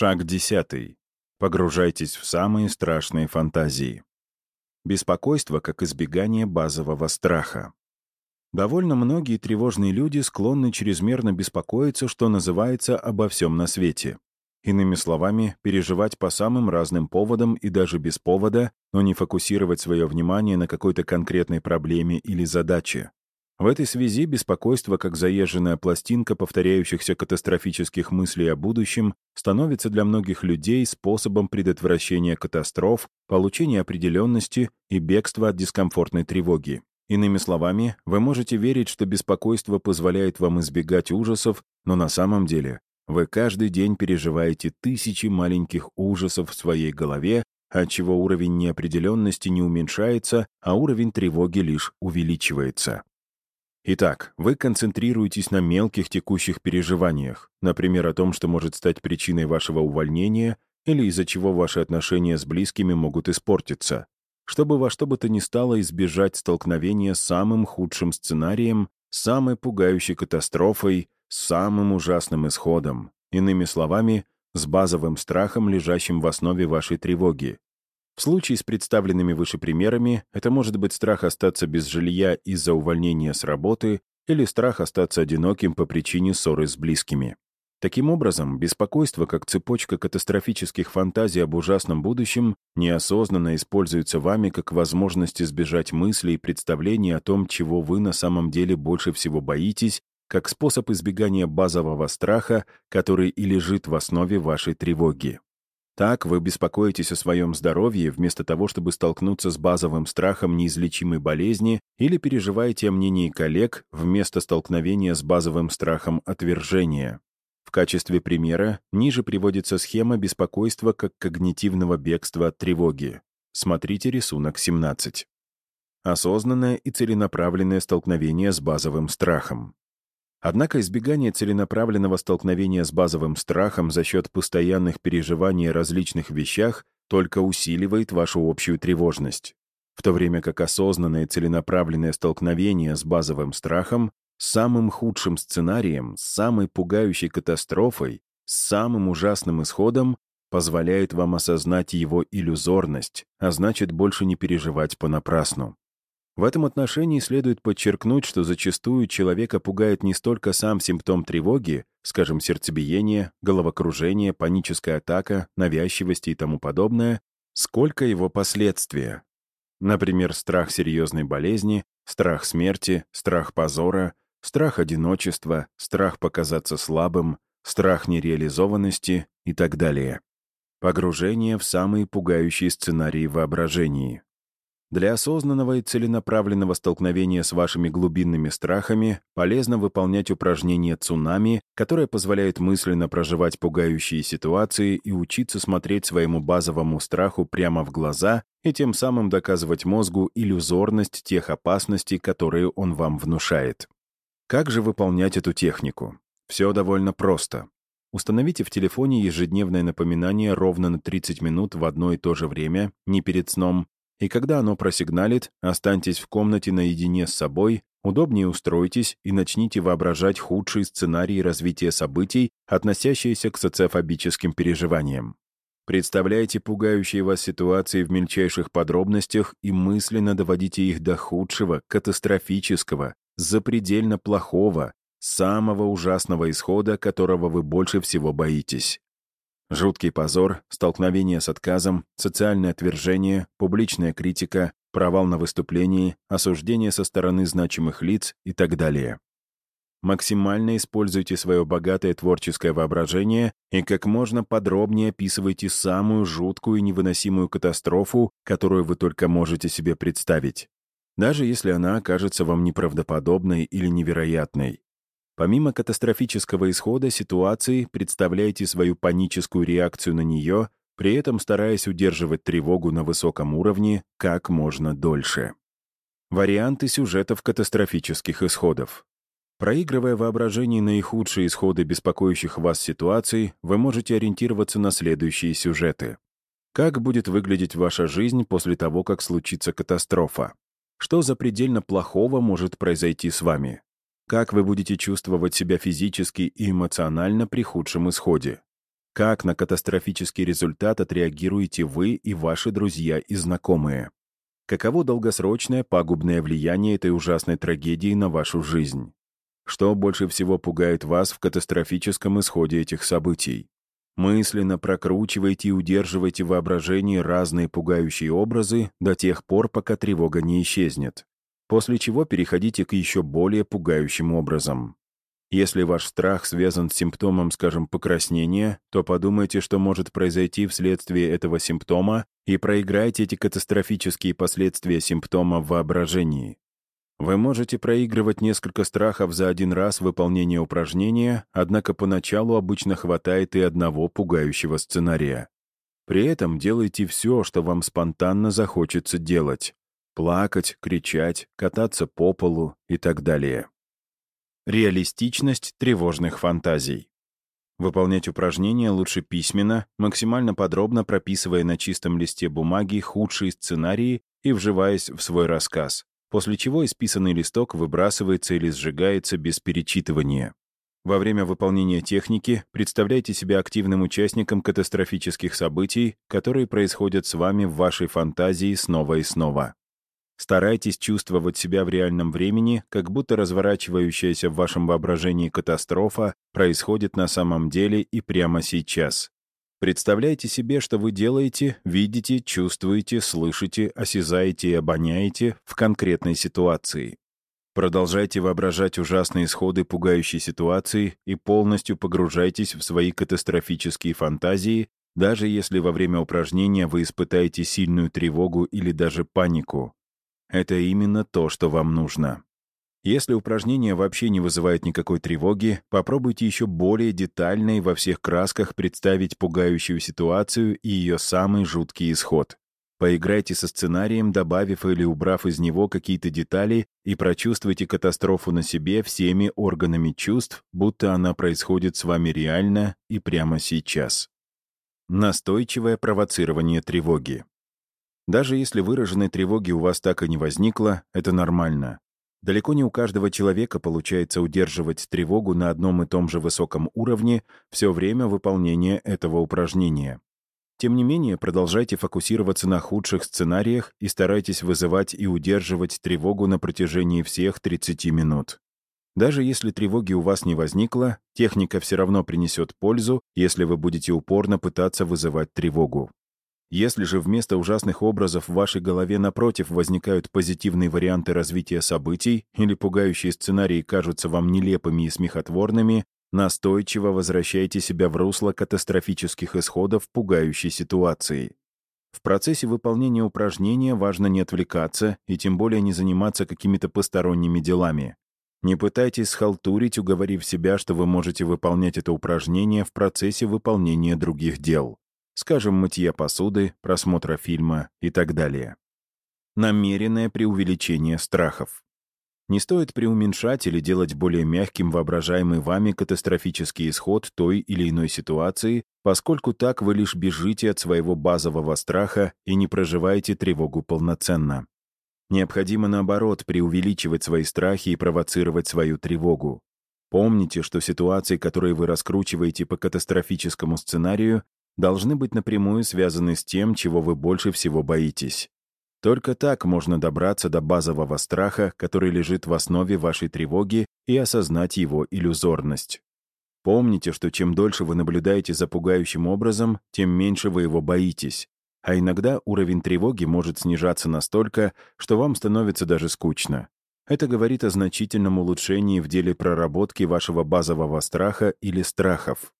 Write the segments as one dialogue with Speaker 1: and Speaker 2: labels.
Speaker 1: Шаг десятый. Погружайтесь в самые страшные фантазии. Беспокойство как избегание базового страха. Довольно многие тревожные люди склонны чрезмерно беспокоиться, что называется, обо всем на свете. Иными словами, переживать по самым разным поводам и даже без повода, но не фокусировать свое внимание на какой-то конкретной проблеме или задаче. В этой связи беспокойство, как заезженная пластинка повторяющихся катастрофических мыслей о будущем, становится для многих людей способом предотвращения катастроф, получения определенности и бегства от дискомфортной тревоги. Иными словами, вы можете верить, что беспокойство позволяет вам избегать ужасов, но на самом деле вы каждый день переживаете тысячи маленьких ужасов в своей голове, отчего уровень неопределенности не уменьшается, а уровень тревоги лишь увеличивается. Итак, вы концентрируетесь на мелких текущих переживаниях, например, о том, что может стать причиной вашего увольнения или из-за чего ваши отношения с близкими могут испортиться, чтобы во что бы то ни стало избежать столкновения с самым худшим сценарием, самой пугающей катастрофой, самым ужасным исходом, иными словами, с базовым страхом, лежащим в основе вашей тревоги, в случае с представленными выше примерами это может быть страх остаться без жилья из-за увольнения с работы или страх остаться одиноким по причине ссоры с близкими. Таким образом, беспокойство как цепочка катастрофических фантазий об ужасном будущем неосознанно используется вами как возможность избежать мыслей и представлений о том, чего вы на самом деле больше всего боитесь, как способ избегания базового страха, который и лежит в основе вашей тревоги. Так вы беспокоитесь о своем здоровье вместо того, чтобы столкнуться с базовым страхом неизлечимой болезни или переживаете о мнении коллег вместо столкновения с базовым страхом отвержения. В качестве примера ниже приводится схема беспокойства как когнитивного бегства от тревоги. Смотрите рисунок 17. Осознанное и целенаправленное столкновение с базовым страхом. Однако избегание целенаправленного столкновения с базовым страхом за счет постоянных переживаний о различных вещах только усиливает вашу общую тревожность, в то время как осознанное целенаправленное столкновение с базовым страхом, самым худшим сценарием, самой пугающей катастрофой, самым ужасным исходом позволяет вам осознать его иллюзорность, а значит больше не переживать понапрасну. В этом отношении следует подчеркнуть, что зачастую человека пугает не столько сам симптом тревоги, скажем, сердцебиение, головокружение, паническая атака, навязчивость и тому подобное, сколько его последствия. Например, страх серьезной болезни, страх смерти, страх позора, страх одиночества, страх показаться слабым, страх нереализованности и так далее. Погружение в самые пугающие сценарии воображении. Для осознанного и целенаправленного столкновения с вашими глубинными страхами полезно выполнять упражнение «Цунами», которое позволяет мысленно проживать пугающие ситуации и учиться смотреть своему базовому страху прямо в глаза и тем самым доказывать мозгу иллюзорность тех опасностей, которые он вам внушает. Как же выполнять эту технику? Все довольно просто. Установите в телефоне ежедневное напоминание ровно на 30 минут в одно и то же время, не перед сном, и когда оно просигналит, останьтесь в комнате наедине с собой, удобнее устройтесь и начните воображать худшие сценарии развития событий, относящиеся к социофобическим переживаниям. Представляйте пугающие вас ситуации в мельчайших подробностях и мысленно доводите их до худшего, катастрофического, запредельно плохого, самого ужасного исхода, которого вы больше всего боитесь. Жуткий позор, столкновение с отказом, социальное отвержение, публичная критика, провал на выступлении, осуждение со стороны значимых лиц и так далее. Максимально используйте свое богатое творческое воображение и как можно подробнее описывайте самую жуткую и невыносимую катастрофу, которую вы только можете себе представить, даже если она окажется вам неправдоподобной или невероятной. Помимо катастрофического исхода ситуации, представляйте свою паническую реакцию на нее, при этом стараясь удерживать тревогу на высоком уровне как можно дольше. Варианты сюжетов катастрофических исходов. Проигрывая воображение наихудшие исходы беспокоящих вас ситуаций, вы можете ориентироваться на следующие сюжеты. Как будет выглядеть ваша жизнь после того, как случится катастрофа? Что за предельно плохого может произойти с вами? Как вы будете чувствовать себя физически и эмоционально при худшем исходе? Как на катастрофический результат отреагируете вы и ваши друзья и знакомые? Каково долгосрочное пагубное влияние этой ужасной трагедии на вашу жизнь? Что больше всего пугает вас в катастрофическом исходе этих событий? Мысленно прокручивайте и удерживайте в воображении разные пугающие образы до тех пор, пока тревога не исчезнет. После чего переходите к еще более пугающим образом. Если ваш страх связан с симптомом, скажем, покраснения, то подумайте, что может произойти вследствие этого симптома и проиграйте эти катастрофические последствия симптома в воображении. Вы можете проигрывать несколько страхов за один раз выполнения упражнения, однако поначалу обычно хватает и одного пугающего сценария. При этом делайте все, что вам спонтанно захочется делать. Плакать, кричать, кататься по полу и так далее. Реалистичность тревожных фантазий. Выполнять упражнения лучше письменно, максимально подробно прописывая на чистом листе бумаги худшие сценарии и вживаясь в свой рассказ, после чего исписанный листок выбрасывается или сжигается без перечитывания. Во время выполнения техники представляйте себя активным участником катастрофических событий, которые происходят с вами в вашей фантазии снова и снова. Старайтесь чувствовать себя в реальном времени, как будто разворачивающаяся в вашем воображении катастрофа происходит на самом деле и прямо сейчас. Представляйте себе, что вы делаете, видите, чувствуете, слышите, осязаете и обоняете в конкретной ситуации. Продолжайте воображать ужасные исходы пугающей ситуации и полностью погружайтесь в свои катастрофические фантазии, даже если во время упражнения вы испытаете сильную тревогу или даже панику. Это именно то, что вам нужно. Если упражнение вообще не вызывает никакой тревоги, попробуйте еще более детально и во всех красках представить пугающую ситуацию и ее самый жуткий исход. Поиграйте со сценарием, добавив или убрав из него какие-то детали и прочувствуйте катастрофу на себе всеми органами чувств, будто она происходит с вами реально и прямо сейчас. Настойчивое провоцирование тревоги. Даже если выраженной тревоги у вас так и не возникло, это нормально. Далеко не у каждого человека получается удерживать тревогу на одном и том же высоком уровне все время выполнения этого упражнения. Тем не менее, продолжайте фокусироваться на худших сценариях и старайтесь вызывать и удерживать тревогу на протяжении всех 30 минут. Даже если тревоги у вас не возникло, техника все равно принесет пользу, если вы будете упорно пытаться вызывать тревогу. Если же вместо ужасных образов в вашей голове напротив возникают позитивные варианты развития событий или пугающие сценарии кажутся вам нелепыми и смехотворными, настойчиво возвращайте себя в русло катастрофических исходов пугающей ситуации. В процессе выполнения упражнения важно не отвлекаться и тем более не заниматься какими-то посторонними делами. Не пытайтесь схалтурить, уговорив себя, что вы можете выполнять это упражнение в процессе выполнения других дел скажем, мытья посуды, просмотра фильма и так далее. Намеренное преувеличение страхов. Не стоит преуменьшать или делать более мягким воображаемый вами катастрофический исход той или иной ситуации, поскольку так вы лишь бежите от своего базового страха и не проживаете тревогу полноценно. Необходимо, наоборот, преувеличивать свои страхи и провоцировать свою тревогу. Помните, что ситуации, которые вы раскручиваете по катастрофическому сценарию, должны быть напрямую связаны с тем, чего вы больше всего боитесь. Только так можно добраться до базового страха, который лежит в основе вашей тревоги, и осознать его иллюзорность. Помните, что чем дольше вы наблюдаете за пугающим образом, тем меньше вы его боитесь, а иногда уровень тревоги может снижаться настолько, что вам становится даже скучно. Это говорит о значительном улучшении в деле проработки вашего базового страха или страхов.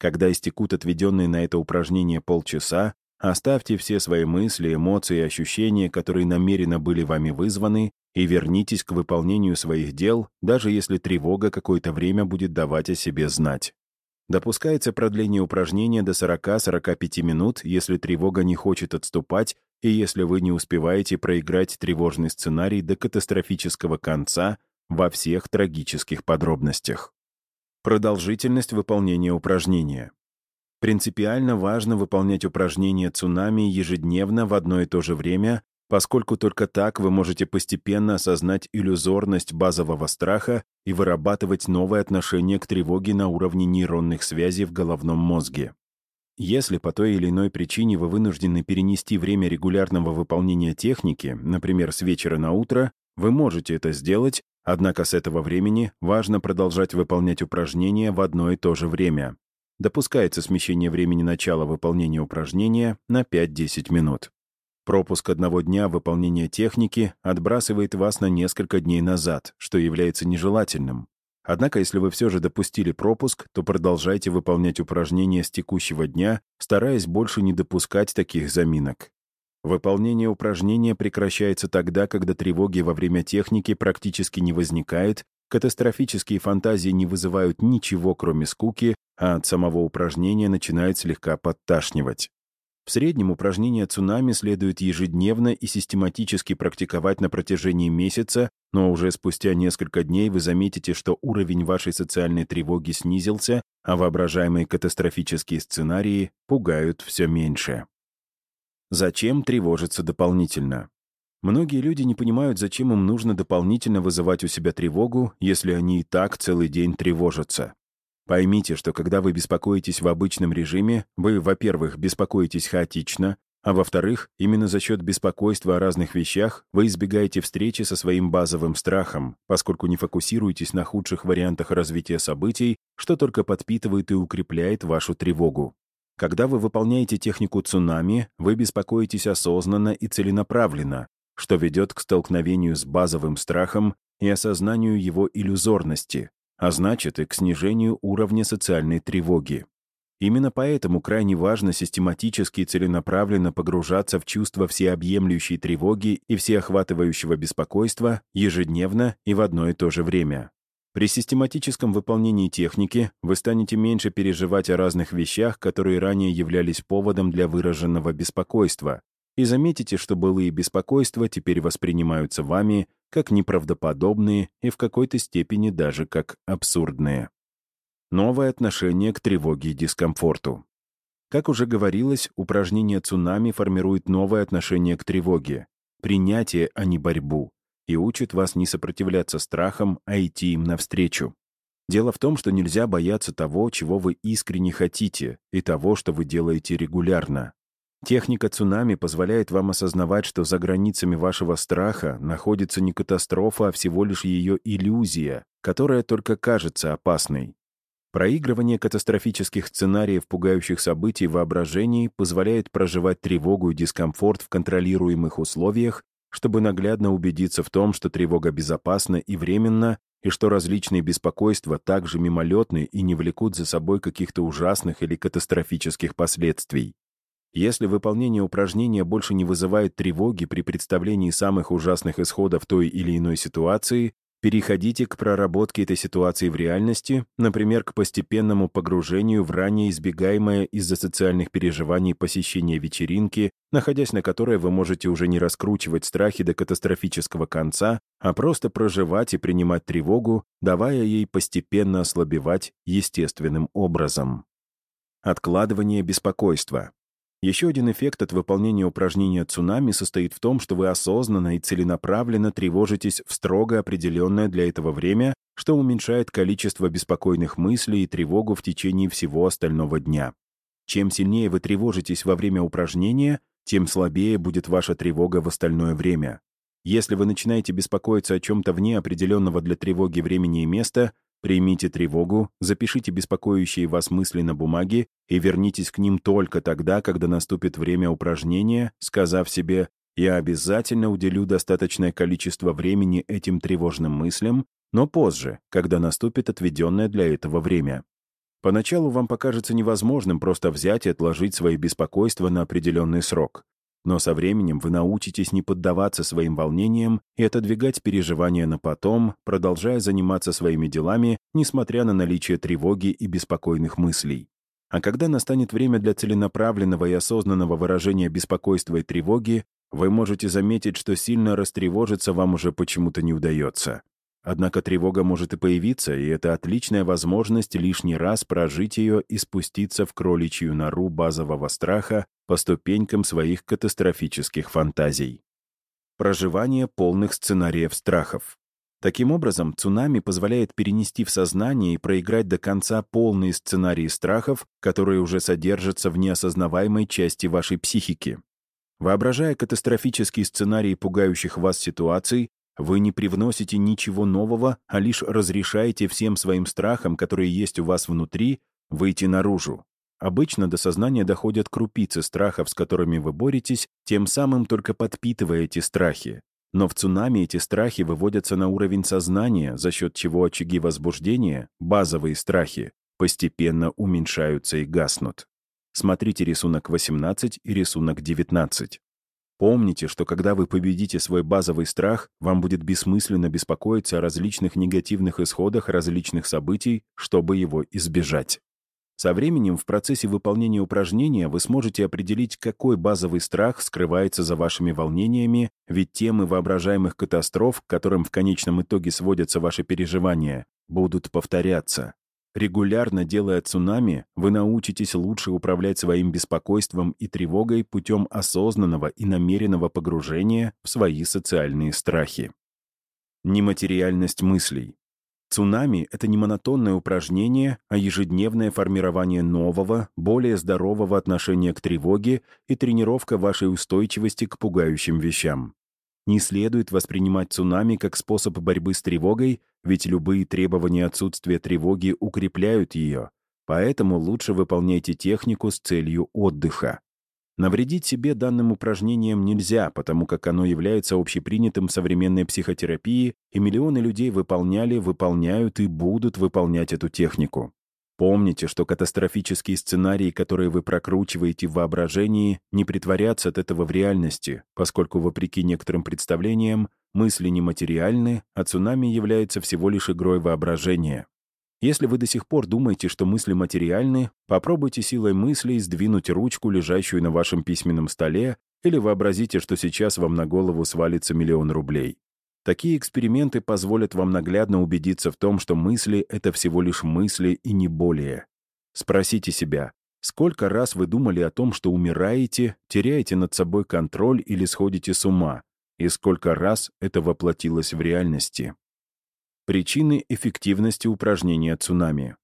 Speaker 1: Когда истекут отведенные на это упражнение полчаса, оставьте все свои мысли, эмоции и ощущения, которые намеренно были вами вызваны, и вернитесь к выполнению своих дел, даже если тревога какое-то время будет давать о себе знать. Допускается продление упражнения до 40-45 минут, если тревога не хочет отступать и если вы не успеваете проиграть тревожный сценарий до катастрофического конца во всех трагических подробностях. Продолжительность выполнения упражнения. Принципиально важно выполнять упражнения цунами ежедневно в одно и то же время, поскольку только так вы можете постепенно осознать иллюзорность базового страха и вырабатывать новое отношение к тревоге на уровне нейронных связей в головном мозге. если по той или иной причине вы вынуждены перенести время регулярного выполнения техники, например, с вечера на утро, вы можете это сделать, однако с этого времени важно продолжать выполнять упражнения в одно и то же время. Допускается смещение времени начала выполнения упражнения на 5-10 минут. Пропуск одного дня выполнения техники отбрасывает вас на несколько дней назад, что является нежелательным. Однако, если вы все же допустили пропуск, то продолжайте выполнять упражнения с текущего дня, стараясь больше не допускать таких заминок. Выполнение упражнения прекращается тогда, когда тревоги во время техники практически не возникает, катастрофические фантазии не вызывают ничего, кроме скуки, а от самого упражнения начинает слегка подташнивать. В среднем упражнения цунами следует ежедневно и систематически практиковать на протяжении месяца, но уже спустя несколько дней вы заметите, что уровень вашей социальной тревоги снизился, а воображаемые катастрофические сценарии пугают все меньше. Зачем тревожиться дополнительно? Многие люди не понимают, зачем им нужно дополнительно вызывать у себя тревогу, если они и так целый день тревожатся. Поймите, что когда вы беспокоитесь в обычном режиме, вы, во-первых, беспокоитесь хаотично, а во-вторых, именно за счет беспокойства о разных вещах вы избегаете встречи со своим базовым страхом, поскольку не фокусируетесь на худших вариантах развития событий, что только подпитывает и укрепляет вашу тревогу. Когда вы выполняете технику цунами, вы беспокоитесь осознанно и целенаправленно, что ведет к столкновению с базовым страхом и осознанию его иллюзорности, а значит и к снижению уровня социальной тревоги. Именно поэтому крайне важно систематически и целенаправленно погружаться в чувство всеобъемлющей тревоги и всеохватывающего беспокойства ежедневно и в одно и то же время. При систематическом выполнении техники вы станете меньше переживать о разных вещах, которые ранее являлись поводом для выраженного беспокойства, и заметите, что былые беспокойства теперь воспринимаются вами как неправдоподобные и в какой-то степени даже как абсурдные. Новое отношение к тревоге и дискомфорту. Как уже говорилось, упражнение цунами формирует новое отношение к тревоге, принятие, а не борьбу, и учит вас не сопротивляться страхам, а идти им навстречу. Дело в том, что нельзя бояться того, чего вы искренне хотите, и того, что вы делаете регулярно. Техника цунами позволяет вам осознавать, что за границами вашего страха находится не катастрофа, а всего лишь ее иллюзия, которая только кажется опасной. Проигрывание катастрофических сценариев пугающих событий в воображении позволяет проживать тревогу и дискомфорт в контролируемых условиях чтобы наглядно убедиться в том, что тревога безопасна и временна, и что различные беспокойства также мимолетны и не влекут за собой каких-то ужасных или катастрофических последствий. Если выполнение упражнения больше не вызывает тревоги при представлении самых ужасных исходов той или иной ситуации, Переходите к проработке этой ситуации в реальности, например, к постепенному погружению в ранее избегаемое из-за социальных переживаний посещение вечеринки, находясь на которой вы можете уже не раскручивать страхи до катастрофического конца, а просто проживать и принимать тревогу, давая ей постепенно ослабевать естественным образом. Откладывание беспокойства. Еще один эффект от выполнения упражнения цунами состоит в том, что вы осознанно и целенаправленно тревожитесь в строго определенное для этого время, что уменьшает количество беспокойных мыслей и тревогу в течение всего остального дня. Чем сильнее вы тревожитесь во время упражнения, тем слабее будет ваша тревога в остальное время. Если вы начинаете беспокоиться о чем-то вне определенного для тревоги времени и места, Примите тревогу, запишите беспокоящие вас мысли на бумаге и вернитесь к ним только тогда, когда наступит время упражнения, сказав себе «Я обязательно уделю достаточное количество времени этим тревожным мыслям, но позже, когда наступит отведенное для этого время». Поначалу вам покажется невозможным просто взять и отложить свои беспокойства на определенный срок. Но со временем вы научитесь не поддаваться своим волнениям и отодвигать переживания на потом, продолжая заниматься своими делами, несмотря на наличие тревоги и беспокойных мыслей. А когда настанет время для целенаправленного и осознанного выражения беспокойства и тревоги, вы можете заметить, что сильно растревожиться вам уже почему-то не удается. Однако тревога может и появиться, и это отличная возможность лишний раз прожить ее и спуститься в кроличью нору базового страха по ступенькам своих катастрофических фантазий. Проживание полных сценариев страхов. Таким образом, цунами позволяет перенести в сознание и проиграть до конца полные сценарии страхов, которые уже содержатся в неосознаваемой части вашей психики. Воображая катастрофический сценарий пугающих вас ситуаций, вы не привносите ничего нового, а лишь разрешаете всем своим страхам, которые есть у вас внутри, выйти наружу. Обычно до сознания доходят крупицы страхов, с которыми вы боретесь, тем самым только подпитывая эти страхи. Но в цунами эти страхи выводятся на уровень сознания, за счет чего очаги возбуждения, базовые страхи, постепенно уменьшаются и гаснут. Смотрите рисунок 18 и рисунок 19. Помните, что когда вы победите свой базовый страх, вам будет бессмысленно беспокоиться о различных негативных исходах различных событий, чтобы его избежать. Со временем в процессе выполнения упражнения вы сможете определить, какой базовый страх скрывается за вашими волнениями, ведь темы воображаемых катастроф, к которым в конечном итоге сводятся ваши переживания, будут повторяться. Регулярно делая цунами, вы научитесь лучше управлять своим беспокойством и тревогой путем осознанного и намеренного погружения в свои социальные страхи. Нематериальность мыслей. Цунами — это не монотонное упражнение, а ежедневное формирование нового, более здорового отношения к тревоге и тренировка вашей устойчивости к пугающим вещам. Не следует воспринимать цунами как способ борьбы с тревогой, ведь любые требования отсутствия тревоги укрепляют ее, поэтому лучше выполняйте технику с целью отдыха. Навредить себе данным упражнением нельзя, потому как оно является общепринятым в современной психотерапии, и миллионы людей выполняли, выполняют и будут выполнять эту технику. Помните, что катастрофические сценарии, которые вы прокручиваете в воображении, не притворятся от этого в реальности, поскольку, вопреки некоторым представлениям, мысли нематериальны, а цунами является всего лишь игрой воображения. Если вы до сих пор думаете, что мысли материальны, попробуйте силой мыслей сдвинуть ручку, лежащую на вашем письменном столе, или вообразите, что сейчас вам на голову свалится миллион рублей. Такие эксперименты позволят вам наглядно убедиться в том, что мысли — это всего лишь мысли и не более. Спросите себя, сколько раз вы думали о том, что умираете, теряете над собой контроль или сходите с ума, и сколько раз это воплотилось в реальности. Причины эффективности упражнения цунами.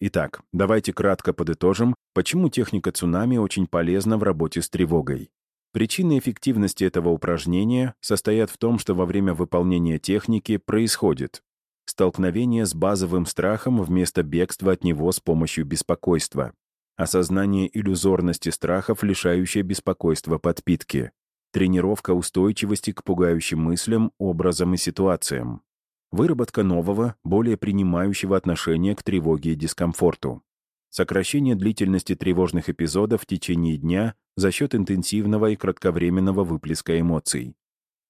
Speaker 1: Итак, давайте кратко подытожим, почему техника цунами очень полезна в работе с тревогой. Причины эффективности этого упражнения состоят в том, что во время выполнения техники происходит столкновение с базовым страхом вместо бегства от него с помощью беспокойства, осознание иллюзорности страхов, лишающее беспокойства подпитки, тренировка устойчивости к пугающим мыслям, образам и ситуациям, Выработка нового, более принимающего отношения к тревоге и дискомфорту. Сокращение длительности тревожных эпизодов в течение дня за счет интенсивного и кратковременного выплеска эмоций.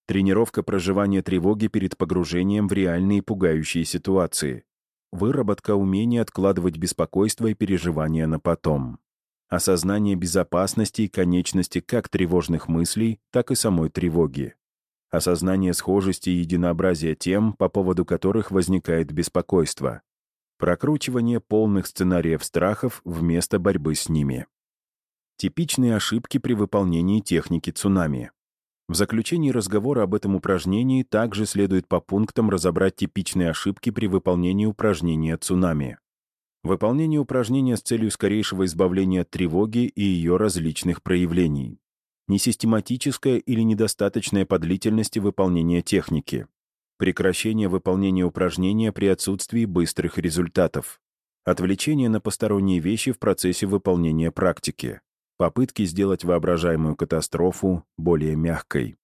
Speaker 1: Тренировка проживания тревоги перед погружением в реальные пугающие ситуации. Выработка умения откладывать беспокойство и переживания на потом. Осознание безопасности и конечности как тревожных мыслей, так и самой тревоги осознание схожести и единообразия тем, по поводу которых возникает беспокойство, прокручивание полных сценариев страхов вместо борьбы с ними. Типичные ошибки при выполнении техники цунами. В заключении разговора об этом упражнении также следует по пунктам разобрать типичные ошибки при выполнении упражнения цунами. Выполнение упражнения с целью скорейшего избавления от тревоги и ее различных проявлений несистематическое или недостаточное по длительности выполнения техники, прекращение выполнения упражнения при отсутствии быстрых результатов, отвлечение на посторонние вещи в процессе выполнения практики, попытки сделать воображаемую катастрофу более мягкой.